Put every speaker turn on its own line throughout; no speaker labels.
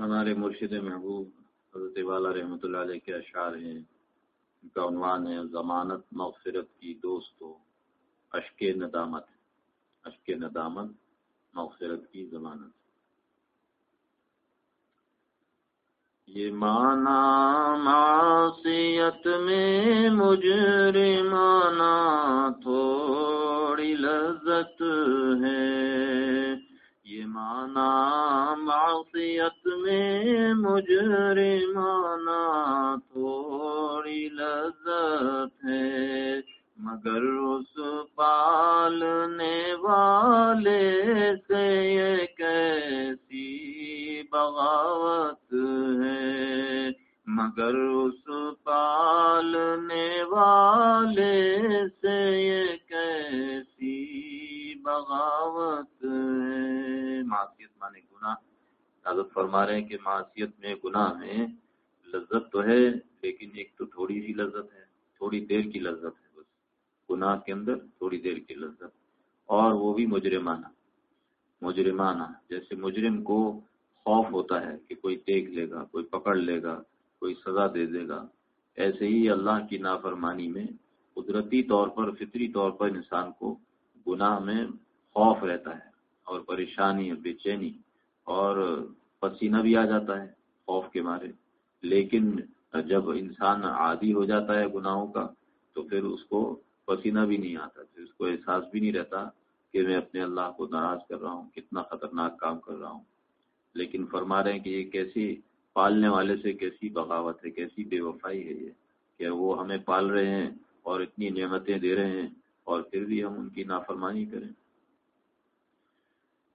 ہمارے مرشد محبوب حضرت والا رحمۃ اللہ علیہ کے اشعار ہیں، ان کا عنوان ہے، ضمانت مغفرت کی دوستو اشک ندامت اشک ندامت، مغفرت کی ضمانت۔ یہ مانا معصیت میں مجرمانہ تھوڑی لذت ہے۔ یہ مانا، معصیت میں مجرمانہ تھوڑی لذت ہے، مگر اس پالنے والے سے یہ کیسی بغاوت ہے؟ مگر اس پالنے والے سے یہ کیسی بغاوت ہے۔ معاشیت مانے گناہ۔ حضرت فرما رہے ہیں کہ معاشیت میں گناہ ہے لذت تو ہے، لیکن ایک تو تھوڑی سی لذت ہے، تھوڑی دیر کی لذت ہے بس۔ گناہ کے اندر تھوڑی دیر کی لذت۔ اور وہ بھی مجرمانہ۔ مجرمانہ۔ جیسے مجرم کو خوف ہوتا ہے کہ کوئی دیکھ لے گا، کوئی پکڑ لے گا، کوئی سزا دے دے گا۔ ایسے ہی اللہ کی نافرمانی میں قدرتی طور پر، فطری طور پر انسان کو گناہ میں خوف رہتا ہے اور پریشانی بے چینی اور پسینہ بھی آ جاتا ہے خوف کے مارے۔ لیکن جب انسان عادی ہو جاتا ہے گناہوں کا، تو پھر اس کو پسینہ بھی نہیں آتا، پھر اس کو احساس بھی نہیں رہتا کہ میں اپنے اللہ کو ناراض کر رہا ہوں، کتنا خطرناک کام کر رہا ہوں۔ لیکن فرما رہے ہیں کہ یہ کیسی پالنے والے سے کیسی بغاوت ہے، کیسی بے وفائی ہے یہ، کہ وہ ہمیں پال رہے ہیں اور اتنی نعمتیں دے رہے ہیں اور پھر بھی ہم ان کی نافرمانی کریں۔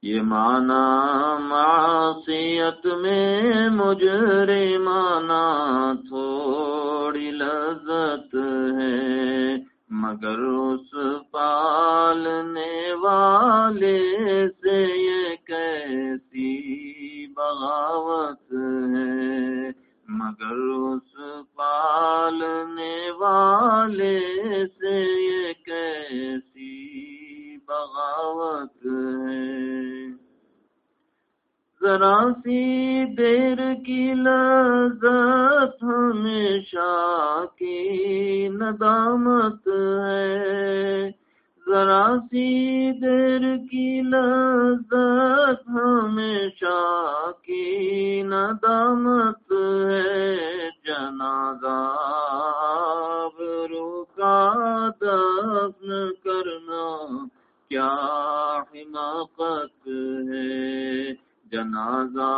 یہ مانا معصیت میں مجرے مانا تھوڑی لذت ہے، مگر اس پالنے والے سے یہ کیسی بغاوت ہے؟ مگر اس پالنے والے سے یہ کیسی بغاوت ہے؟ ذرا سی دیر کی لذت ہمیشہ کی ندامت ہے۔ ذرا سی دیر کی لذت ہمیشہ کی ندامت ہے۔ جنازہ روکا دفن کرنا کیا حماقت ہے۔ جنازہ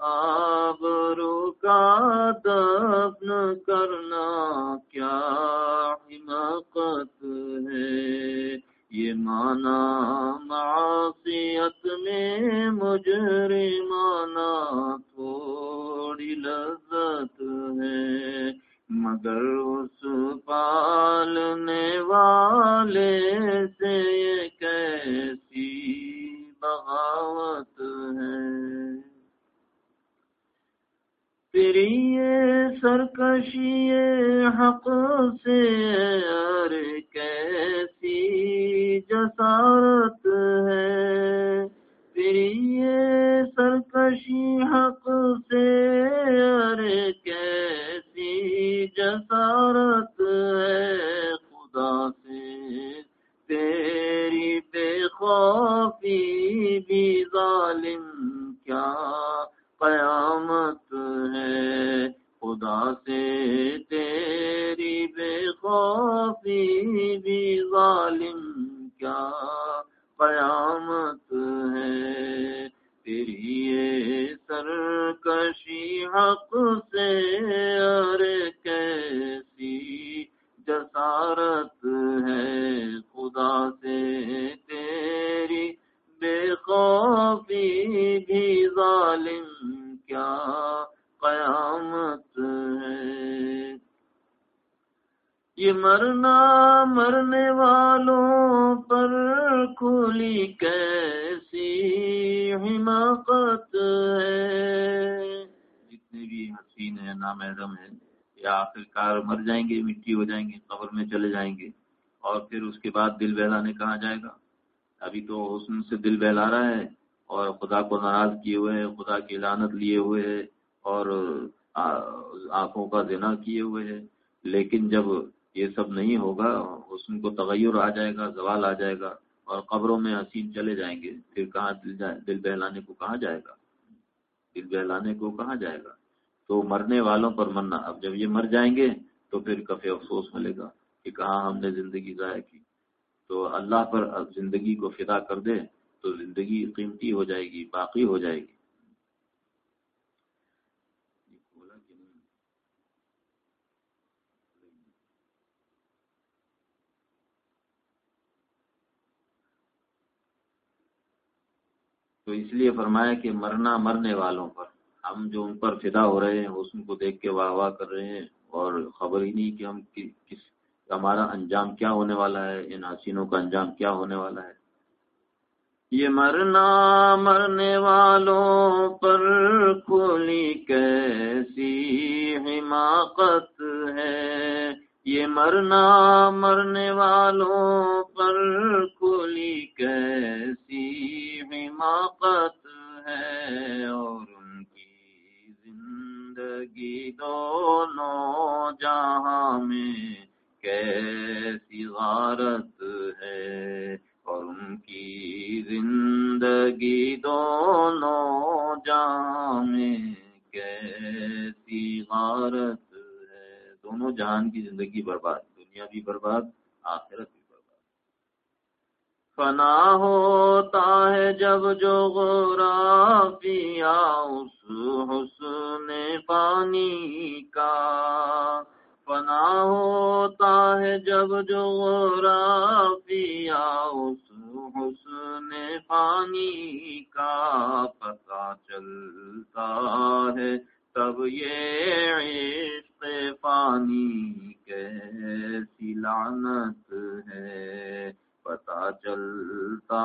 آبرو کا دفن کرنا کیا حماقت ہے؟ یہ مانا معصیت میں مجرے مانا تھوڑی لذت ہے، مگر اس پالنے والے سے کیسی بغاوت تیری سرکشی حق سے ارے کیسی جسارت ہے؟ تیری سرکشی حق سے ارے کیسی جسارت ہے؟ خدا سے تیری بے خوفی بھی ظالم کیا قیامت ہے۔ خدا سے تیری بے خوفی بھی ظالم کیا قیامت ہے؟ تیری سرکشی حق سے ارے کیسی جسارت ہے؟ خدا سے تیری بے خوفی بھی ظالم مرنا مرنے والوں پر کھلی کیسی حماقت ہے؟ جتنے بھی حسین ہیں نامحرم ہیں یا آخر کار مر جائیں گے، مٹی ہو جائیں گے، قبر میں چلے جائیں گے۔ اور پھر اس کے بعد دل بہلانے کہاں جائے گا؟ ابھی تو حسن سے دل بہلا رہا ہے اور خدا کو ناراض کیے ہوئے ہیں، خدا کی لانت لیے ہوئے ہیں اور آنکھوں کا دینا کیے ہوئے ہیں۔ لیکن جب یہ سب نہیں ہوگا حسن کو تغیر آ جائے گا، زوال آ جائے گا اور قبروں میں حسین چلے جائیں گے، پھر کہاں دل جائے، دل بہلانے کو کہاں جائے گا؟ دل بہلانے کو کہاں جائے گا؟ تو مرنے والوں پر مرنا، اب جب یہ مر جائیں گے تو پھر کفی افسوس ملے گا کہ کہاں ہم نے زندگی ضائع کی۔ تو اللہ پر اب زندگی کو فدا کر دے تو زندگی قیمتی ہو جائے گی، باقی ہو جائے گی۔ تو اس لیے فرمایا کہ مرنا مرنے والوں پر۔ ہم جو ان پر فدا ہو رہے ہیں حسن کو دیکھ کے واہ واہ کر رہے ہیں اور خبر ہی نہیں کہ ہم کس، ہمارا انجام کیا ہونے والا ہے، ان حسینوں کا انجام کیا ہونے والا ہے۔ یہ مرنا مرنے والوں پر کھولی کیسی حماقت ہے؟ یہ مرنا مرنے والوں پر کھولی کیسی حماقت ہے اور ان کی زندگی دونوں جہاں میں کیسی غارت ہے اور ان کی زندگی دونوں جہاں میں کیسی غارت دونوں جہان کی زندگی برباد، دنیا بھی برباد، آخرت بھی برباد۔ فنا ہوتا ہے جب جو غورا پیا اس حسن پانی کا۔ فنا ہوتا ہے جب جو غورا پیا اس حسن پانی کا۔ پتا چلتا ہے تب یہ عشق پانی کیسی لعنت ہے؟ پتا چلتا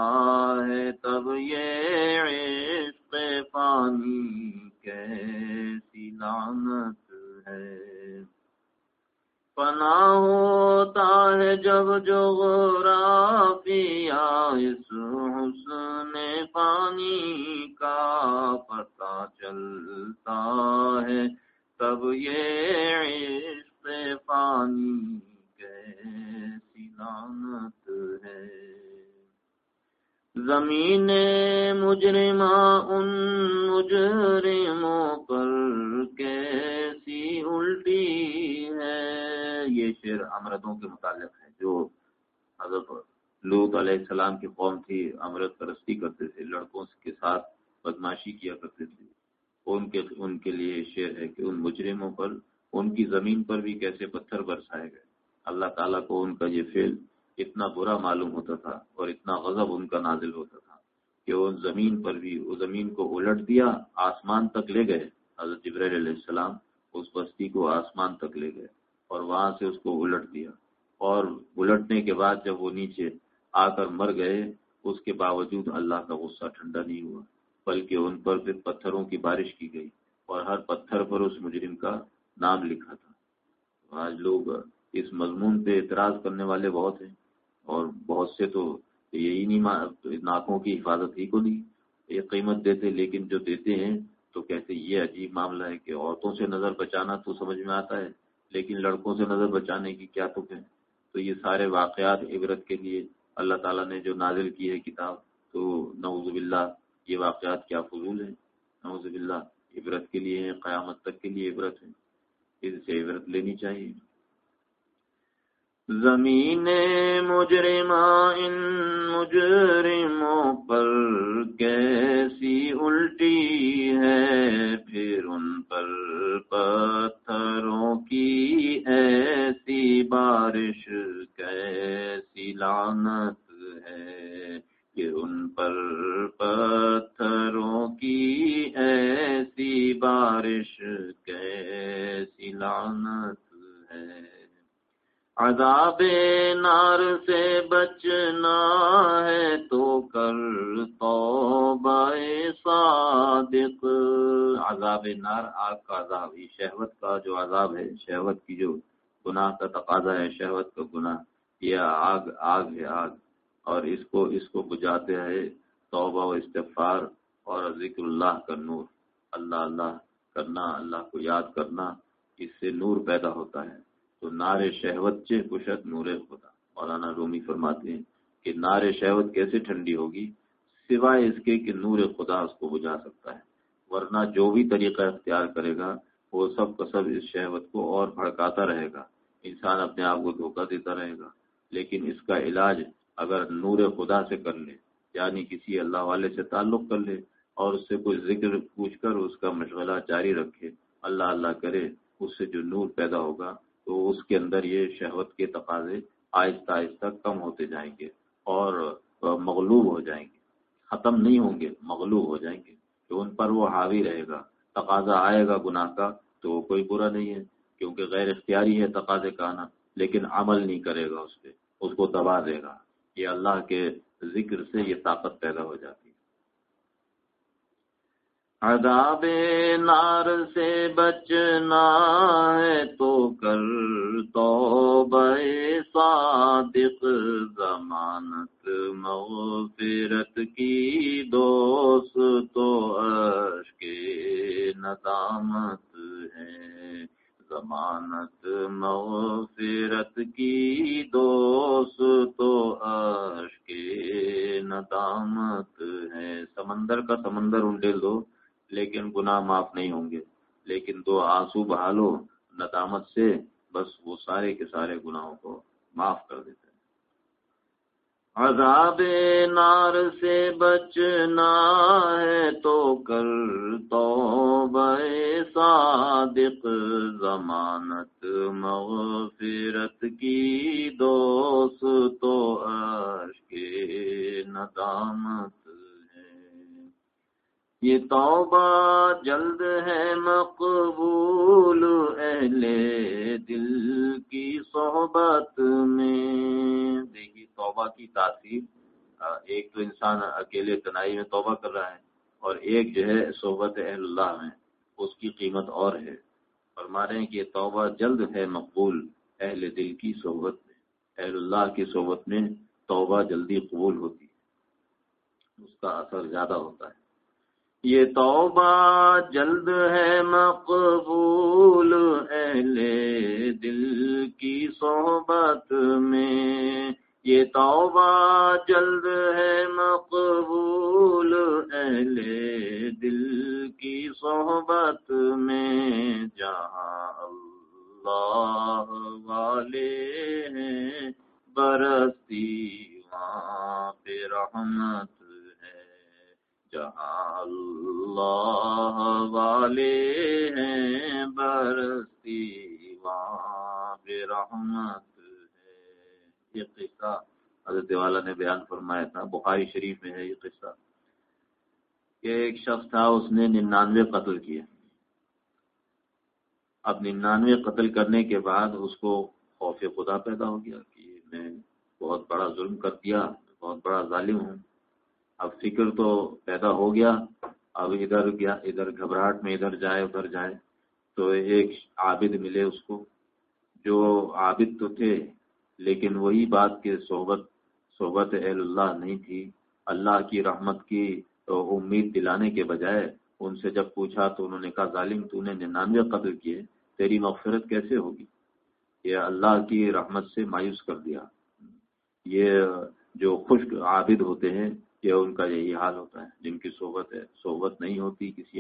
ہے تب یہ عشق پانی کیسی لعنت ہے؟ پنا ہوتا ہے جب جو غورا اس حسن پانی کا پتا چلتا ہے۔ تب یہ عشق پانی کیسی لانت ہے۔ زمین مجرمہ ان مجرموں پر کیسی الٹی ہے؟ یہ شعر امرتوں کے متعلق ہے، جو حضرت لوت علیہ السلام کی قوم تھی، امرت پرستی کرتے تھے، لڑکوں کے ساتھ بدماشی کیا کرتے تھے۔ ان کے ان کے لیے شعر ہے کہ ان مجرموں پر، ان کی زمین پر بھی کیسے پتھر برسائے گئے۔ اللہ تعالیٰ کو ان کا یہ فعل اتنا برا معلوم ہوتا تھا اور اتنا غضب ان کا نازل ہوتا تھا کہ وہ زمین پر بھی، وہ زمین کو الٹ دیا، آسمان تک لے گئے۔ حضرت علیہ السلام اس بستی کو آسمان تک لے گئے اور وہاں سے اس کو الٹ دیا۔ اور الٹنے کے بعد جب وہ نیچے آ کر مر گئے، اس کے باوجود اللہ کا غصہ ٹھنڈا نہیں ہوا، بلکہ ان پر پھر پتھروں کی بارش کی گئی اور ہر پتھر پر اس مجرم کا نام لکھا تھا۔ آج لوگ اس مضمون پہ اعتراض کرنے والے بہت ہیں۔ اور بہت سے تو یہی نہیں ناکوں کی حفاظت ہی کو نہیں یہ قیمت دیتے، لیکن جو دیتے ہیں تو کہتے یہ عجیب معاملہ ہے کہ عورتوں سے نظر بچانا تو سمجھ میں آتا ہے، لیکن لڑکوں سے نظر بچانے کی کیا تک ہے؟ تو یہ سارے واقعات عبرت کے لیے اللہ تعالیٰ نے جو نازل کی ہے کتاب، تو نوز باللہ یہ واقعات کیا فضول ہیں؟ نوز باللہ عبرت کے لیے ہیں، قیامت تک کے لیے عبرت ہے اس سے عبرت لینی چاہیے۔ زمین مجرمہ ان مجرموں پر کیسی الٹی ہے؟ پھر ان پر پتھروں کی ایسی بارش کیسی لعنت ہے کہ ان پر پتھروں کی ایسی بارش کیسی لعنت ہے؟ عذاب نار سے بچنا ہے تو کر توبہ صادق۔ عذاب نار، آگ کا عذاب، یہ شہوت کا جو عذاب ہے، شہوت کی جو گناہ کا تقاضا ہے، شہوت کا گناہ، یہ آگ آگ ہے، آگ۔ اور اس کو اس کو بجھاتے ہے توبہ و استفار اور ذکر اللہ کا نور۔ اللہ اللہ کرنا، اللہ کو یاد کرنا، اس سے نور پیدا ہوتا ہے۔ تو نار شہوت چے کشت نور خدا۔ مولانا رومی فرماتے ہیں کہ نار شہوت کیسے ٹھنڈی ہوگی؟ سوائے اس کے کہ نور خدا اس کو بجھا سکتا ہے۔ ورنہ جو بھی طریقہ اختیار کرے گا، وہ سب کا سب اس شہوت کو اور بھڑکاتا رہے گا۔ انسان اپنے آپ کو دھوکہ دیتا رہے گا۔ لیکن اس کا علاج اگر نور خدا سے کر لے یعنی کسی اللہ والے سے تعلق کر لے اور اس سے کوئی ذکر پوچھ کر اس کا مشغلہ جاری رکھے، اللہ اللہ کرے، اس سے جو نور پیدا ہوگا تو اس کے اندر یہ شہوت کے تقاضے آہستہ آہستہ کم ہوتے جائیں گے اور مغلوب ہو جائیں گے۔ ختم نہیں ہوں گے، مغلوب ہو جائیں گے۔ تو ان پر وہ حاوی رہے گا، تقاضا آئے گا گناہ کا، تو کوئی برا نہیں ہے، کیونکہ غیر اختیاری ہے تقاضے کا آنا، لیکن عمل نہیں کرے گا اس پہ، اس کو دبا دے گا۔ یہ اللہ کے ذکر سے یہ طاقت پیدا ہو جاتی عذاب نار سے بچنا ہے تو کر تو صادق ضمانت، مغفرت کی دوست تو عشق ندامت ہے۔ ضمانت، مغفرت کی دوست تو عشق ندامت ہے۔ سمندر کا سمندر انڈیل دو لیکن گناہ معاف نہیں ہوں گے۔ لیکن دو آنسو بہالو، ندامت سے بس وہ سارے کے سارے گناہوں کو معاف کر دیتے ہیں۔ عذاب نار سے بچنا ہے تو کر تو صادق، ضمانت مغفرت کی دوست تو عشق ندامت۔ یہ توبہ جلد ہے مقبول اہل دل کی صحبت میں۔ دیکھیے، توبہ کی تاثیر ایک تو انسان اکیلے تنائی میں توبہ کر رہا ہے اور ایک جو ہے صحبت اہل اللہ میں، اس کی قیمت اور ہے۔ فرما رہے ہیں کہ یہ توبہ جلد ہے مقبول اہل دل کی صحبت میں، اہل اللہ کی صحبت میں توبہ جلدی قبول ہوتی ہے، اس کا اثر زیادہ ہوتا ہے۔ یہ توبہ جلد ہے مقبول اہل دل کی صحبت میں۔ یہ توبہ جلد ہے مقبول اہل دل کی صحبت میں۔ جہاں اللہ والے ہیں برستی وہاں پہ رحمت جہاں اللہ والے ہیں برستی وہاں بے رحمت ہے۔ یہ قصہ حضرت والا نے بیان فرمایا تھا، بخاری شریف میں ہے یہ قصہ۔ کہ ایک شخص تھا، اس نے ننانوے قتل کیے۔ اب ننانوے قتل کرنے کے بعد اس کو خوف خدا پیدا ہو گیا کہ میں بہت بڑا ظلم کر دیا بہت بڑا ظالم ہوں۔ اب فکر تو پیدا ہو گیا، اب ادھر گیا، ادھر گھبراہٹ میں ادھر جائے ادھر جائے، تو ایک عابد ملے اس کو۔ جو عابد تو تھے، لیکن وہی بات کے صحبت صحبت اہل اللہ نہیں تھی۔ اللہ کی رحمت کی امید دلانے کے بجائے ان سے جب پوچھا تو انہوں نے کہا، ظالم، تو نے ننانوے قتل کیے، تیری مغفرت کیسے ہوگی؟ یہ اللہ کی رحمت سے مایوس کر دیا۔ یہ جو خشک عابد ہوتے ہیں یہ ان کا یہی حال ہوتا ہے۔ جن کی صحبت ہے، صحبت نہیں ہوتی، کسی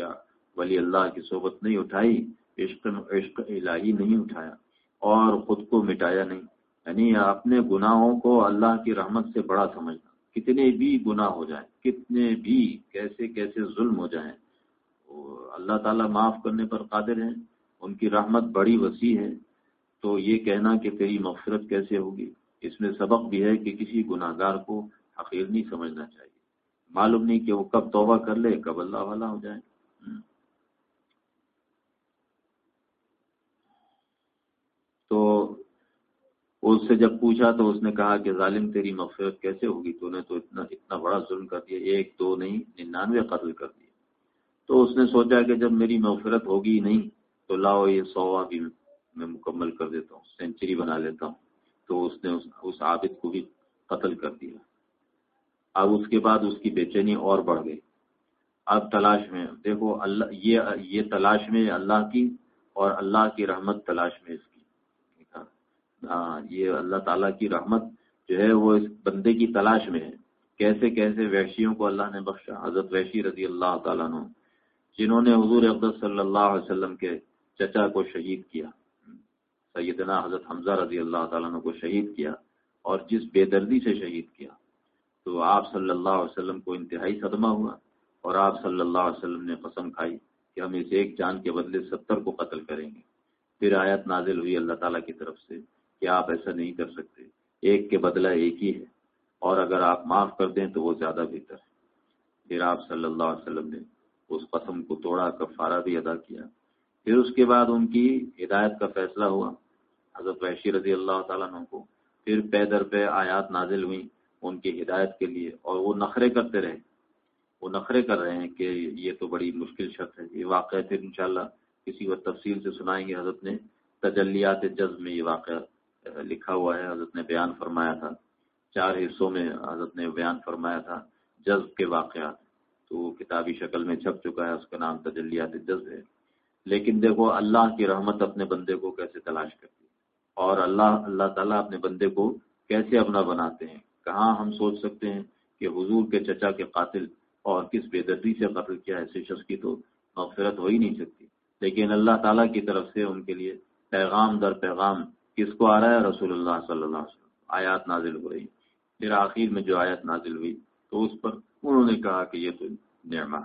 ولی اللہ کی صحبت نہیں اٹھائی، عشق عشق الہی نہیں اٹھایا اور خود کو مٹایا نہیں۔ یعنی اپنے گناہوں کو اللہ کی رحمت سے بڑا سمجھنا۔ کتنے بھی گناہ ہو جائیں، کتنے بھی کیسے کیسے ظلم ہو جائیں اللہ تعالیٰ معاف کرنے پر قادر ہیں، ان کی رحمت بڑی وسیع ہے۔ تو یہ کہنا کہ تیری مغفرت کیسے ہوگی؟ اس میں سبق بھی ہے کہ کسی گناہ گار کو حقیر نہیں سمجھنا چاہیے۔ معلوم نہیں کہ وہ کب توبہ کر لے، کب اللہ والا ہو جائے۔ تو اس سے جب پوچھا تو اس نے کہا کہ ظالم تیری مغفرت کیسے ہوگی؟ تو نے تو اتنا اتنا بڑا ظلم کر دیا، ایک، دو نہیں، ننانوے قتل کر دیے۔ تو اس نے سوچا کہ جب میری مغفرت ہوگی نہیں تو لاؤ یہ سوا بھی میں مکمل کر دیتا ہوں سینچری بنا لیتا ہوں۔ تو اس نے اس عابد کو بھی قتل کر دیا۔ اب اس کے بعد اس کی بے چینی اور بڑھ گئی۔ اب تلاش میں، دیکھو، اللہ، یہ یہ تلاش میں اللہ کی اور اللہ کی رحمت تلاش میں اس کی۔ ہاں یہ اللہ تعالیٰ کی رحمت جو ہے وہ اس بندے کی تلاش میں ہے۔ کیسے کیسے وحشیوں کو اللہ نے بخشا۔ حضرت وحشی رضی اللہ تعالیٰ نے جنہوں نے حضور اقدس صلی اللہ علیہ وسلم کے چچا کو شہید کیا۔ سیدنا حضرت حمزہ رضی اللہ تعالیٰ کو شہید کیا اور جس بے دردی سے شہید کیا۔ تو آپ صلی اللہ علیہ وسلم کو انتہائی صدمہ ہوا اور آپ صلی اللہ علیہ وسلم نے قسم کھائی کہ ہم اس ایک جان کے بدلے ستر کو قتل کریں گے۔ پھر آیت نازل ہوئی اللہ تعالیٰ کی طرف سے کہ آپ ایسا نہیں کر سکتے، ایک کے بدلہ ایک ہی ہے اور اگر آپ معاف کر دیں تو وہ زیادہ بہتر ہے۔ پھر آپ صلی اللہ علیہ وسلم نے اس قسم کو توڑا، کفارہ بھی ادا کیا۔ پھر اس کے بعد ان کی ہدایت کا فیصلہ ہوا۔ حضرت وحشی رضی اللہ تعالیٰ عنہ کو پھر پے در پہ آیات نازل ہوئی ان کی ہدایت کے لیے اور وہ نخرے کرتے رہے۔ وہ نخرے کر رہے ہیں کہ یہ تو بڑی مشکل شرط ہے۔ یہ واقعہ پھر انشاءاللہ کسی وقت تفصیل سے سنائیں گے۔ حضرت نے تجلیات جذب میں یہ واقعہ لکھا ہوا ہے۔ حضرت نے بیان فرمایا تھا۔ چار حصوں میں حضرت نے بیان فرمایا تھا جذب کے واقعات۔ تو کتابی شکل میں چھپ چکا ہے، اس کا نام تجلیات جذب ہے۔ لیکن دیکھو، اللہ کی رحمت اپنے بندے کو کیسے تلاش کرتی ہے؟ اور اللہ اللہ تعالیٰ اپنے بندے کو کیسے اپنا بناتے ہیں؟ کہاں ہم سوچ سکتے ہیں کہ حضور کے چچا کے قاتل اور کس بے دردی سے قتل کیا ایسے شخص کی تو مغفرت ہو ہی نہیں سکتی۔ لیکن اللہ تعالیٰ کی طرف سے ان کے لیے پیغام در پیغام کس کو آ رہا ہے؟ رسول اللہ صلی اللہ علیہ وسلم۔ آیات نازل ہو رہی پھر آخر میں جو آیت نازل ہوئی تو اس پر انہوں نے کہا کہ یہ تو نعمہ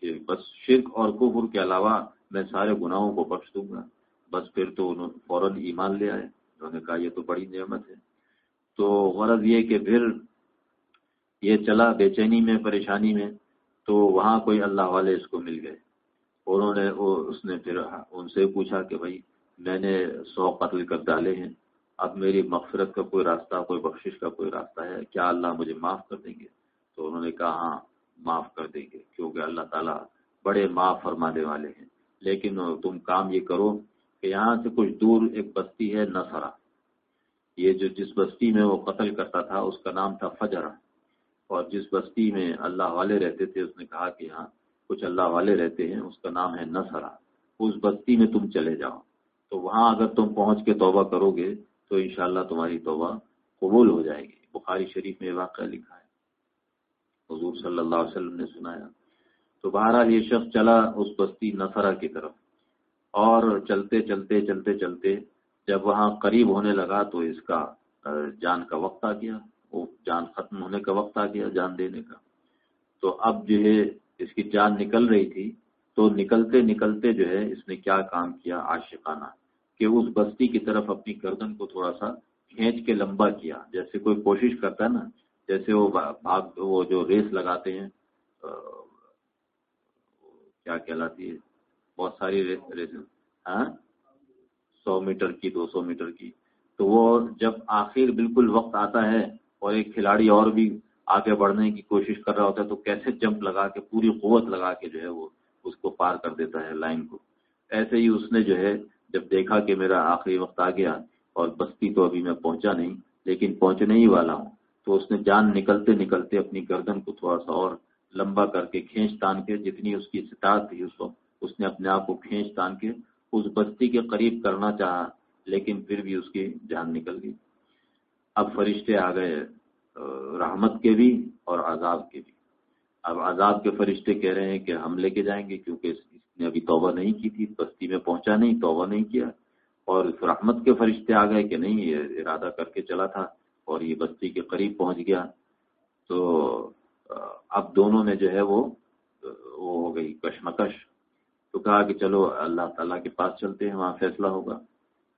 کہ بس شرک اور کفر کے علاوہ میں سارے گناہوں کو بخش دوں گا۔ بس پھر تو انہوں فوراً ایمان لے آئے۔ انہوں نے کہا یہ تو بڑی نعمت ہے۔ تو غرض یہ کہ پھر یہ چلا بے چینی میں، پریشانی میں، تو وہاں کوئی اللہ والے اس کو مل گئے۔ انہوں نے اس نے پھر ان سے پوچھا کہ بھائی، میں نے سو قتل کر ڈالے ہیں، اب میری مغفرت کا کوئی راستہ، کوئی بخشش کا کوئی راستہ ہے، کیا اللہ مجھے معاف کر دیں گے؟ تو انہوں نے کہا ہاں معاف کر دیں گے، کیونکہ اللہ تعالیٰ بڑے معاف فرمانے والے ہیں۔ لیکن تم کام یہ کرو کہ یہاں سے کچھ دور ایک بستی ہے نسرا یہ جو جس بستی میں وہ قتل کرتا تھا، اس کا نام تھا فجرا اور جس بستی میں اللہ والے رہتے تھے، اس نے کہا کہ ہاں کچھ اللہ والے رہتے ہیں، اس کا نام ہے نسرا اس بستی میں تم چلے جاؤ۔ تو وہاں اگر تم پہنچ کے توبہ کرو گے، تو انشاءاللہ تمہاری توبہ قبول ہو جائے گی۔ بخاری شریف میں واقعہ لکھا ہے۔ حضور صلی اللہ علیہ وسلم نے سنایا۔ تو بہرحال یہ شخص چلا اس بستی نسرا کی طرف۔ اور چلتے چلتے چلتے چلتے جب وہاں قریب ہونے لگا تو اس کا جان کا وقت آ گیا۔ وہ جان ختم ہونے کا وقت آ گیا، جان دینے کا۔ تو اب جو ہے، اس کی جان نکل رہی تھی۔ تو نکلتے نکلتے جو ہے، اس نے کیا کام کیا عاشقانہ؟ کہ اس بستی کی طرف اپنی گردن کو تھوڑا سا کھینچ کے لمبا کیا۔ جیسے کوئی کوشش کرتا ہے نا، جیسے وہ بھاگ، وہ جو ریس لگاتے ہیں کیا کہلاتی ہے؟ بہت ساری ریس ہاں؟ سو میٹر کی، دو سو میٹر کی۔ تو وہ جب آخر بالکل وقت آتا ہے اور ایک کھلاڑی اور بھی آگے بڑھنے کی کوشش کر رہا ہوتا ہے، تو کیسے جمپ لگا کے، پوری قوت لگا کے جو ہے وہ اس کو پار کر دیتا ہے لائن کو۔ ایسے ہی اس نے جو ہے جب دیکھا کہ میرا آخری وقت آ گیا اور بستی تو ابھی میں پہنچا نہیں، لیکن پہنچنے ہی والا ہوں، تو اس نے جان نکلتے نکلتے اپنی گردن کو تھوڑا سا اور لمبا کر کے کھینچ تان کے، جتنی اس کی سٹاٹ تھی، اس وقت اس نے اپنے آپ کو کھینچ تان کے اس بستی کے قریب کرنا چاہا، لیکن پھر بھی اس کی جان نکل گئی۔ اب فرشتے آ گئے رحمت کے بھی اور عذاب کے بھی۔ اب عذاب کے فرشتے کہہ رہے ہیں کہ ہم لے کے جائیں گے، کیونکہ اس نے ابھی توبہ نہیں کی تھی، بستی میں پہنچا نہیں، توبہ نہیں کیا۔ اور رحمت کے فرشتے آ گئے کہ نہیں، یہ ارادہ کر کے چلا تھا اور یہ بستی کے قریب پہنچ گیا۔ تو اب دونوں نے جو ہے وہ وہ ہو گئی کشمکش۔ تو کہا کہ چلو اللہ تعالیٰ کے پاس چلتے ہیں، وہاں فیصلہ ہوگا۔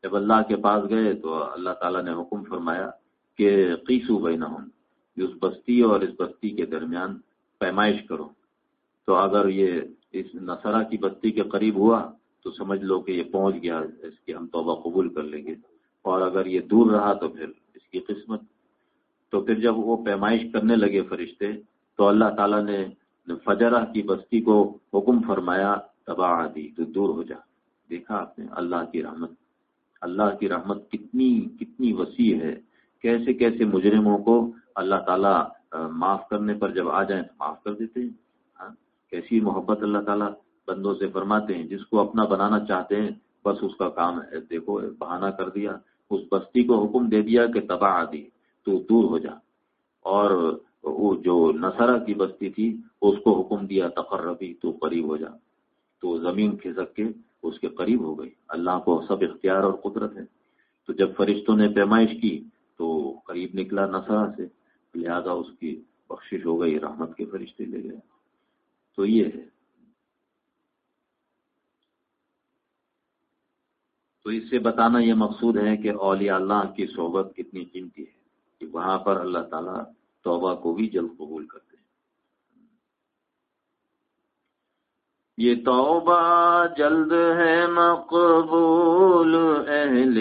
جب اللہ کے پاس گئے تو اللہ تعالیٰ نے حکم فرمایا کہ قیسو بین اس بستی اور اس بستی کے درمیان پیمائش کرو۔ تو اگر یہ اس نصرہ کی بستی کے قریب ہوا تو سمجھ لو کہ یہ پہنچ گیا، اس کی ہم توبہ قبول کر لیں گے۔ اور اگر یہ دور رہا تو پھر اس کی قسمت۔ تو پھر جب وہ پیمائش کرنے لگے فرشتے تو اللہ تعالیٰ نے فجرہ کی بستی کو حکم فرمایا تباہ دی، تو دور ہو جا۔ دیکھا آپ نے، اللہ کی رحمت۔ اللہ کی رحمت کتنی کتنی وسیع ہے۔ کیسے کیسے مجرموں کو اللہ تعالیٰ معاف کرنے پر جب آ جائیں تو معاف کر دیتے ہیں۔ ہاں کیسی محبت اللہ تعالیٰ بندوں سے فرماتے ہیں۔ جس کو اپنا بنانا چاہتے ہیں، بس اس کا کام ہے۔ دیکھو، بہانہ کر دیا۔ اس بستی کو حکم دے دیا کہ تباہ آدھی تو دور ہو جا۔ اور وہ جو نصرہ کی بستی تھی، اس کو حکم دیا، تقربی، تو قریب ہو جا۔ تو زمین کھسک کے اس کے قریب ہو گئی۔ اللہ کو سب اختیار اور قدرت ہے۔ تو جب فرشتوں نے پیمائش کی تو قریب نکلا نسرا سے۔ لہذا اس کی بخشش ہو گئی، رحمت کے فرشتے لے گئے۔ تو یہ ہے۔ تو اس سے بتانا یہ مقصود ہے کہ اولیاء اللہ کی صحبت کتنی قیمتی ہے کہ وہاں پر اللہ تعالیٰ توبہ کو بھی جلد قبول کرتے ہیں یہ توبہ جلد ہے مقبول اہل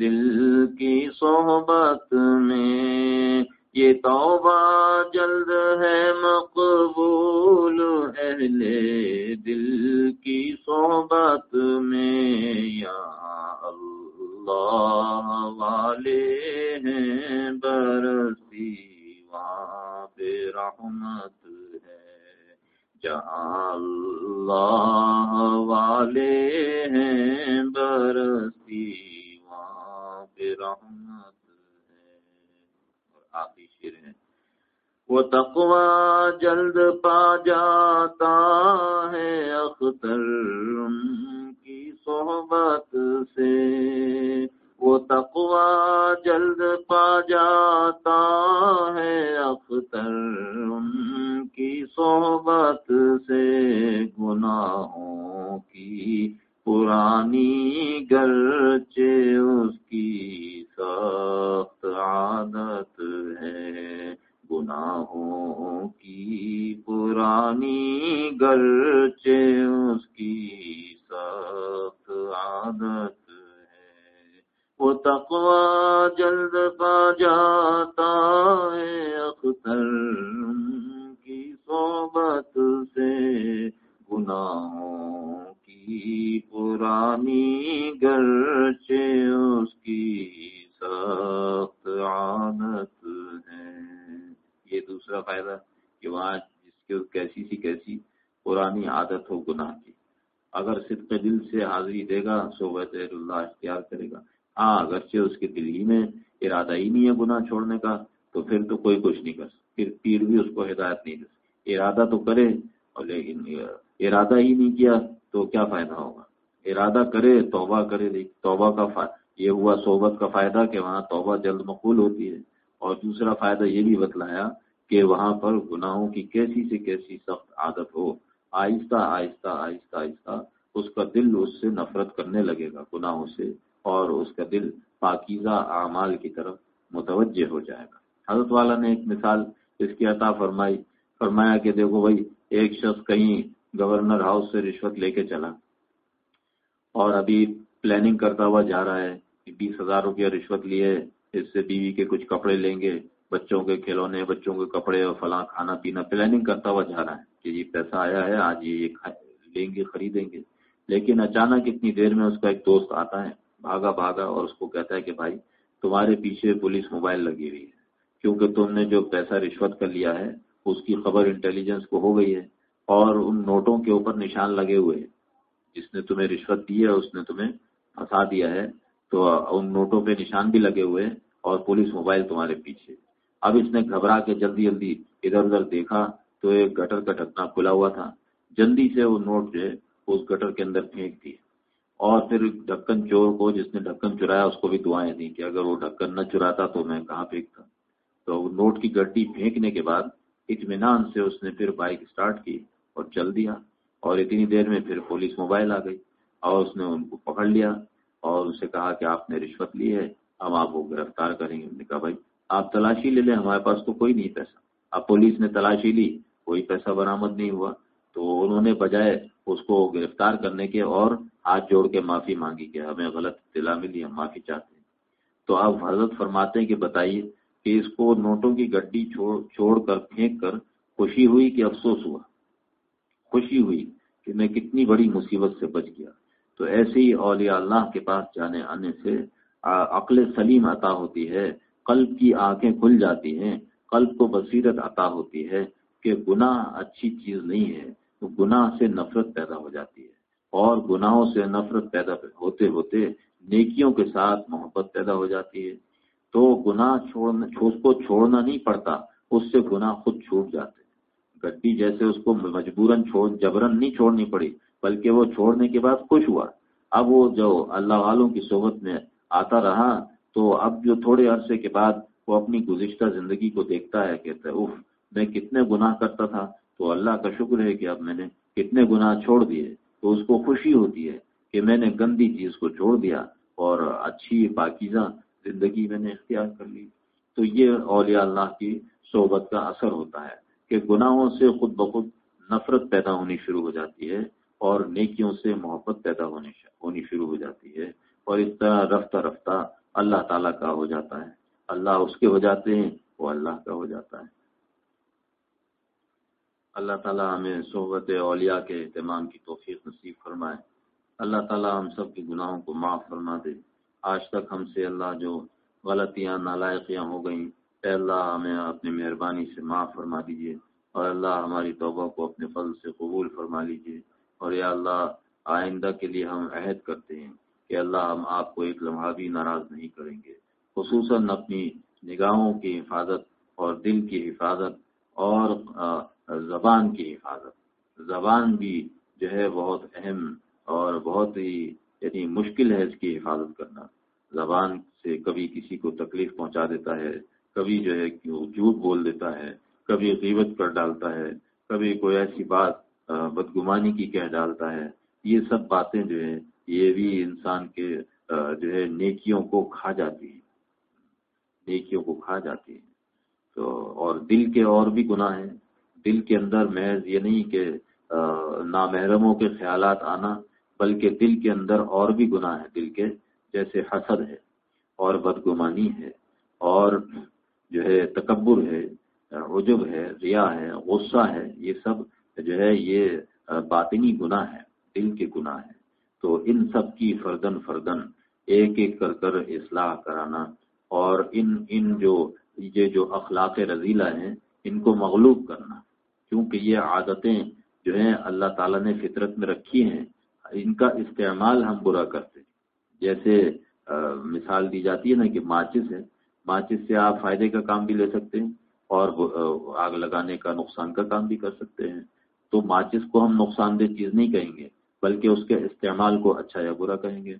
دل کی صحبت میں۔ یہ توبہ جلد ہے مقبول اہل دل کی صحبت اور آخری شیر ہے وہ تقوا جلد پا جاتا ہے اختر کی صحبت سے۔ وہ تقوا جلد پا جاتا تقوی جلد پا جاتا ہے اختر کی صحبت سے گناہوں کی پرانی گرچے اس کی سخت عادت یہ دوسرا فائدہ کہ وہاں جس کے کیسی سی کیسی پرانی عادت ہو گناہ کی۔ اگر صدق دل سے حاضری دے گا صحبت اللہ اختیار کرے گا ہاں اگرچہ اس کے دل ہی میں ارادہ ہی نہیں ہے گناہ چھوڑنے کا، تو پھر تو کوئی کچھ نہیں کر پھر پیر بھی اس کو ہدایت نہیں دے ارادہ تو کرے اور لیکن ارادہ ہی نہیں کیا تو کیا فائدہ ہوگا؟ ارادہ کرے، توبہ کرے۔ توبہ کا یہ ہوا صحبت کا فائدہ کہ وہاں توبہ جلد مقبول ہوتی ہے۔ اور دوسرا فائدہ یہ بھی بتلایا کہ وہاں پر گناہوں کی کیسی سے کیسی سخت عادت ہو۔ آہستہ آہستہ آہستہ آہستہ اس کا دل اس سے نفرت کرنے لگے گا، گناہوں سے اور اس کا دل پاکیزہ اعمال کی طرف متوجہ ہو جائے گا۔ حضرت والا نے ایک مثال اس کی عطا فرمائی، فرمایا کہ دیکھو بھائی، ایک شخص کہیں گورنر ہاؤس سے رشوت لے کے چلا اور ابھی پلاننگ کرتا ہوا جا رہا ہے بیس ہزار روپیہ رشوت لیے، اس سے بیوی کے کچھ کپڑے لیں گے، بچوں کے کھلونے، بچوں کے کپڑے اور فلاں کھانا پینا پلاننگ کرتا ہوا جا رہا ہے کہ یہ پیسہ آیا ہے، آج یہ لیں گے، خریدیں گے۔ لیکن اچانک اتنی دیر میں اس کا ایک دوست آتا ہے بھاگا بھاگا اور اس کو کہتا ہے کہ بھائی تمہارے پیچھے پولیس موبائل لگی ہوئی ہے۔ کیونکہ تم نے جو پیسہ رشوت کر لیا ہے، اس کی خبر انٹیلیجنس کو ہو گئی ہے اور ان نوٹوں کے اوپر نشان لگے ہوئے جس نے تمہیں رشوت دی ہے، اس نے تمہیں پھنسا دیا ہے، تو ان نوٹوں پہ نشان بھی لگے ہوئے اور پولیس موبائل تمہارے پیچھے۔ اب اس نے گھبرا کے جلدی جلدی ادھر ادھر دیکھا تو ایک گٹر کا ڈھکنا کھلا ہوا تھا۔ جلدی سے وہ نوٹ جو ہے، اس گٹر کے اندر پھینک دیے اور پھر ڈھکن چور کو جس نے ڈھکن چرایا اس کو بھی دعائیں دی کہ اگر وہ ڈھکن نہ چراتا تو میں کہاں پھینکتا۔ تو نوٹ کی گڈی پھینکنے کے بعد اطمینان سے اس نے پھر بائک اسٹارٹ کی اور چل دیا اور اتنی دیر میں پھر پولیس موبائل آ گئی اور اس نے ان کو پکڑ لیا اور اسے کہا کہ آپ نے رشوت لی ہے، ہم آپ کو گرفتار کریں گے۔ انہوں نے کہا، بھائی، آپ تلاشی لے لیں، ہمارے پاس تو کوئی نہیں پیسہ۔ اب پولیس نے تلاشی لی، کوئی پیسہ برآمد نہیں ہوا۔ تو انہوں نے بجائے اس کو گرفتار کرنے کے اور ہاتھ جوڑ کے معافی مانگی کہ ہمیں غلط اطلاع ملی، ہم معافی چاہتے ہیں۔ تو آپ حضرت فرماتے ہیں کہ بتائیے کہ اس کو نوٹوں کی گڈی چھوڑ چھوڑ کر پھینک کر خوشی ہوئی کہ افسوس ہوا؟ خوشی ہوئی کہ میں کتنی بڑی مصیبت سے بچ گیا۔ تو ایسے ہی اولیاء اللہ کے پاس جانے، آنے سے عقل سلیم عطا ہوتی ہے، قلب کی آنکھیں کھل جاتی ہیں، قلب کو بصیرت عطا ہوتی ہے کہ گناہ اچھی چیز نہیں ہے تو گناہ سے نفرت پیدا ہو جاتی ہے۔ اور گناہوں سے نفرت پیدا ہوتے ہوتے نیکیوں کے ساتھ محبت پیدا ہو جاتی ہے۔ تو گناہ چھوڑنا، اس کو چھوڑنا نہیں پڑتا، اس سے گناہ خود چھوٹ جاتے گڈی جیسے اس کو مجبوراً چھوڑ جبرن نہیں چھوڑنی پڑی، بلکہ وہ چھوڑنے کے بعد خوش ہوا۔ اب وہ جو اللہ والوں کی صحبت میں آتا رہا، تو اب جو تھوڑے عرصے کے بعد وہ اپنی گزشتہ زندگی کو دیکھتا ہے، کہتا ہے اف میں کتنے گناہ کرتا تھا۔ تو اللہ کا شکر ہے کہ اب میں نے کتنے گناہ چھوڑ دیے۔ تو اس کو خوشی ہوتی ہے کہ میں نے گندی چیز کو چھوڑ دیا اور اچھی پاکیزہ زندگی میں نے اختیار کر لی۔ تو یہ اولیاء اللہ کی صحبت کا اثر ہوتا ہے کہ گناہوں سے خود بخود نفرت پیدا ہونی شروع ہو جاتی ہے اور نیکیوں سے محبت پیدا ہونی ہونی شروع ہو جاتی ہے اور اس طرح رفتہ رفتہ اللہ تعالیٰ کا ہو جاتا ہے۔ اللہ اس کے ہو جاتے ہیں، وہ اللہ کا ہو جاتا ہے۔ اللہ تعالیٰ ہمیں صحبت اولیاء کے اہتمام کی توفیق نصیب فرمائے۔ اللہ تعالیٰ ہم سب کے گناہوں کو معاف فرما دے۔ آج تک ہم سے اللہ جو غلطیاں، نالائقیاں ہو گئیں، اے اللہ ہمیں اپنی مہربانی سے معاف فرما دیجیے اور اللہ ہماری توبہ کو اپنے فضل سے قبول فرما لیجیے اور یا اللہ، آئندہ کے لیے ہم عہد کرتے ہیں کہ اللہ ہم آپ کو ایک لمحہ بھی ناراض نہیں کریں گے۔ خصوصاً اپنی نگاہوں کی حفاظت اور دل کی حفاظت اور زبان کی حفاظت۔ زبان بھی جو ہے بہت اہم اور بہت ہی یعنی مشکل ہے اس کی حفاظت کرنا۔ زبان سے کبھی کسی کو تکلیف پہنچا دیتا ہے، کبھی جو ہے جھوٹ بول دیتا ہے، کبھی غیبت کر ڈالتا ہے، کبھی کوئی ایسی بات بدگمانی کی کہہ ڈالتا ہے۔ یہ سب باتیں جو ہے یہ بھی انسان کے جو ہے نیکیوں کو کھا جاتی ہیں۔ نیکیوں کو کھا جاتی ہیں۔ تو اور دل کے اور بھی گناہ ہیں۔ دل کے اندر محض یہ نہیں کہ نامحرموں کے خیالات آنا، بلکہ دل کے اندر اور بھی گناہ ہے دل کے جیسے حسد ہے اور بدگمانی ہے اور جو ہے تکبر ہے، عجب ہے، ریا ہے، غصہ ہے، یہ سب جو ہے یہ باطنی گناہ ہے دل کے گناہ ہے تو ان سب کی فردن فردن، ایک ایک کر کر اصلاح کرانا اور ان ان جو، یہ جو اخلاق رضیلہ ہیں، ان کو مغلوب کرنا۔ کیونکہ یہ عادتیں جو ہیں اللہ تعالیٰ نے فطرت میں رکھی ہیں، ان کا استعمال ہم برا کرتے ہیں۔ جیسے مثال دی جاتی ہے نا کہ ماچس ہے ماچس سے آپ فائدے کا کام بھی لے سکتے ہیں اور آگ لگانے کا نقصان کا کام بھی کر سکتے ہیں۔ تو ماچس کو ہم نقصان دہ چیز نہیں کہیں گے، بلکہ اس کے استعمال کو اچھا یا برا کہیں گے۔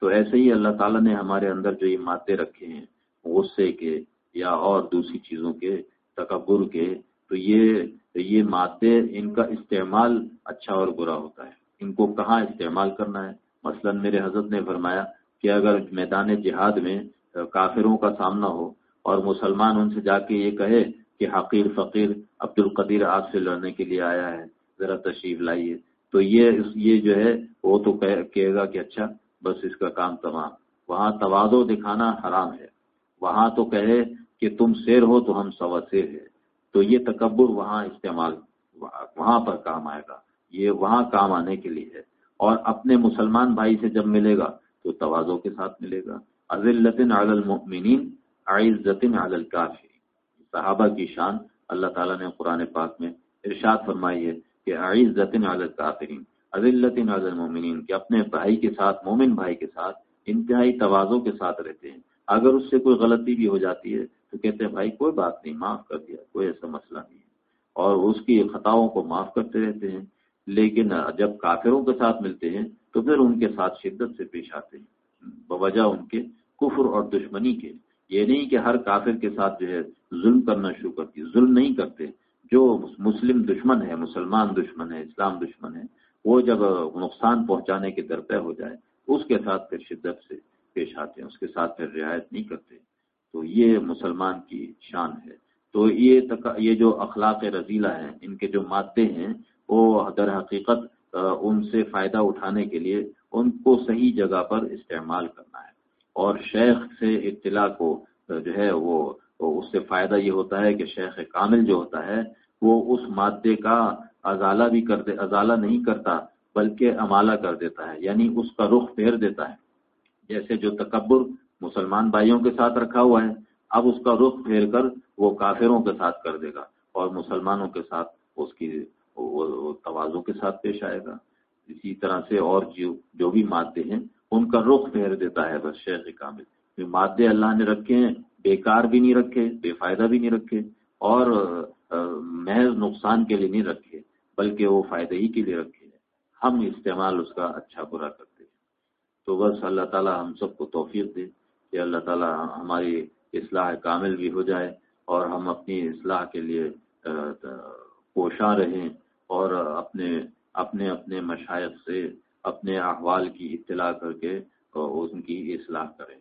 تو ایسے ہی اللہ تعالیٰ نے ہمارے اندر جو یہ مادے رکھے ہیں، غصے کے یا اور دوسری چیزوں کے، تکبر کے تو یہ یہ مادے ان کا استعمال اچھا اور برا ہوتا ہے۔ ان کو کہاں استعمال کرنا ہے؟ مثلا میرے حضرت نے فرمایا کہ اگر میدان جہاد میں کافروں کا سامنا ہو اور مسلمان ان سے جا کے یہ کہے کہ حقیر فقیر عبد القدیر آپ سے لڑنے کے لیے آیا ہے، ذرا تشریف لائیے۔ تو یہ یہ جو ہے، وہ تو کہے گا کہ اچھا بس اس کا کام تمام۔ وہاں توازو دکھانا حرام ہے۔ وہاں تو کہے کہ تم شیر ہو تو ہم سوا شیر ہے تو یہ تکبر وہاں استعمال وہاں پر کام آئے گا۔ یہ وہاں کام آنے کے لیے ہے۔ اور اپنے مسلمان بھائی سے جب ملے گا تو توازوں کے ساتھ ملے گا۔ علی المؤمنین عزت علی الکافرین۔ صحابہ کی شان اللہ تعالیٰ نے قرآن پاک میں ارشاد فرمائی ہے کہ عزت علی الکافرین عزلت علی المؤمنین، کہ اپنے بھائی کے ساتھ، مومن بھائی کے ساتھ انتہائی توازوں کے ساتھ رہتے ہیں۔ اگر اس سے کوئی غلطی بھی ہو جاتی ہے تو کہتے ہیں، بھائی، کوئی بات نہیں، معاف کر دیا، کوئی ایسا مسئلہ نہیں ہے۔ اور اس کی خطاؤں کو معاف کرتے رہتے ہیں۔ لیکن جب کافروں کے ساتھ ملتے ہیں، تو پھر ان کے ساتھ شدت سے پیش آتے ہیں۔ بوجہ ان کے کفر اور دشمنی کے۔ یہ نہیں کہ ہر کافر کے ساتھ جو ہے ظلم کرنا شروع کرتی ظلم نہیں کرتے۔ جو مسلم دشمن ہے، مسلمان دشمن ہے، اسلام دشمن ہے، وہ جب نقصان پہنچانے کے درپے ہو جائے، اس کے ساتھ پھر شدت سے پیش آتے ہیں، اس کے ساتھ پھر رعایت نہیں کرتے۔ تو یہ مسلمان کی شان ہے۔ تو یہ تک، یہ جو اخلاق رضیلہ ہیں، ان کے جو مادے ہیں، وہ در حقیقت ان سے فائدہ اٹھانے کے لیے ان کو صحیح جگہ پر استعمال کرنا ہے۔ اور شیخ سے اطلاع کو جو ہے، وہ، اس سے فائدہ یہ ہوتا ہے کہ شیخ کامل جو ہوتا ہے، وہ اس مادے کا ازالہ بھی کر دے، ازالہ نہیں کرتا، بلکہ امالہ کر دیتا ہے یعنی اس کا رخ پھیر دیتا ہے۔ جیسے جو تکبر مسلمان بھائیوں کے ساتھ رکھا ہوا ہے، اب اس کا رخ پھیر کر وہ کافروں کے ساتھ کر دے گا اور مسلمانوں کے ساتھ اس کی توازوں کے ساتھ پیش آئے گا۔ اسی طرح سے اور جو جو بھی مادے ہیں، ان کا رخ پھیر دیتا ہے بس شیخ کامل۔ مادے اللہ نے رکھے ہیں، بیکار بھی نہیں رکھے، بے فائدہ بھی نہیں رکھے اور محض نقصان کے لیے نہیں رکھے، بلکہ وہ فائدے ہی کے لیے رکھے۔ ہیں ہم استعمال اس کا اچھا برا کرتے ہیں۔ تو بس اللہ تعالیٰ ہم سب کو توفیق دے۔ کہ اللہ تعالیٰ ہماری اصلاح کامل بھی ہو جائے اور ہم اپنی اصلاح کے لیے کوشاں رہیں اور اپنے اپنے اپنے مشائق سے اپنے احوال کی اطلاع کر کے ان کی اصلاح کریں۔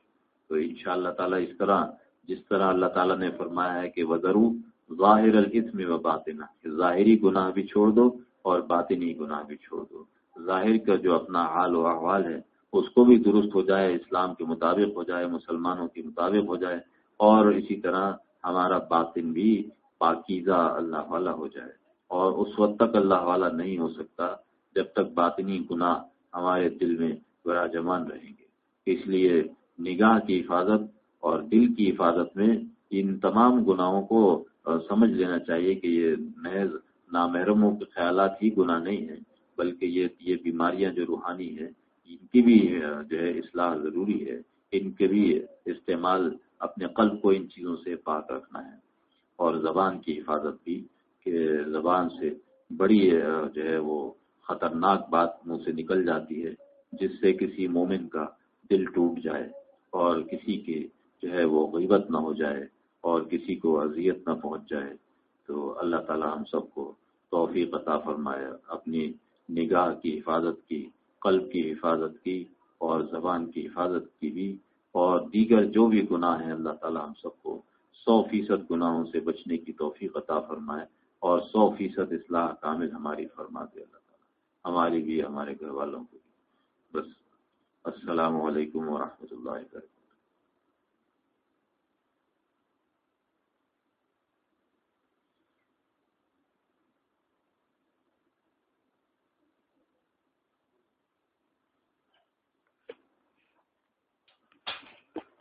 تو ان شاء اللہ تعالیٰ اس طرح، جس طرح اللہ تعالیٰ نے فرمایا ہے کہ وزرو ظاہر الاسم و باطنا ظاہری گناہ بھی چھوڑ دو اور باطنی گناہ بھی چھوڑ دو۔ ظاہر کا جو اپنا حال و احوال ہے اس کو بھی درست ہو جائے، اسلام کے مطابق ہو جائے، مسلمانوں کے مطابق ہو جائے، اور اسی طرح ہمارا باطن بھی پاکیزہ اللہ والا ہو جائے۔ اور اس وقت تک اللہ والا نہیں ہو سکتا جب تک باطنی گناہ ہمارے دل میں براجمان رہیں گے۔ اس لیے نگاہ کی حفاظت اور دل کی حفاظت میں ان تمام گناہوں کو سمجھ لینا چاہیے کہ یہ محض نامحرموں کے خیالات ہی گناہ نہیں ہیں، بلکہ یہ یہ بیماریاں جو روحانی ہیں ان کی بھی جو ہے اصلاح ضروری ہے، ان کے بھی استعمال اپنے قلب کو ان چیزوں سے پاک رکھنا ہے۔ اور زبان کی حفاظت بھی، کہ زبان سے بڑی جو ہے وہ خطرناک بات منہ سے نکل جاتی ہے، جس سے کسی مومن کا دل ٹوٹ جائے اور کسی کے جو ہے وہ غیبت نہ ہو جائے اور کسی کو اذیت نہ پہنچ جائے۔ تو اللہ تعالی ہم سب کو توفیق عطا فرمائے، اپنی نگاہ کی حفاظت کی۔ قلب کی حفاظت کی اور زبان کی حفاظت کی بھی اور دیگر جو بھی گناہ ہیں اللہ تعالی ہم سب کو سو فیصد گناہوں سے بچنے کی توفیق عطا فرمائے اور سو فیصد اصلاح کامل ہماری فرما دے اللہ تعالیٰ۔ ہماری بھی، ہمارے گھر والوں کو بھی۔ بس، السلام علیکم ورحمۃ اللہ وبرکاتہ۔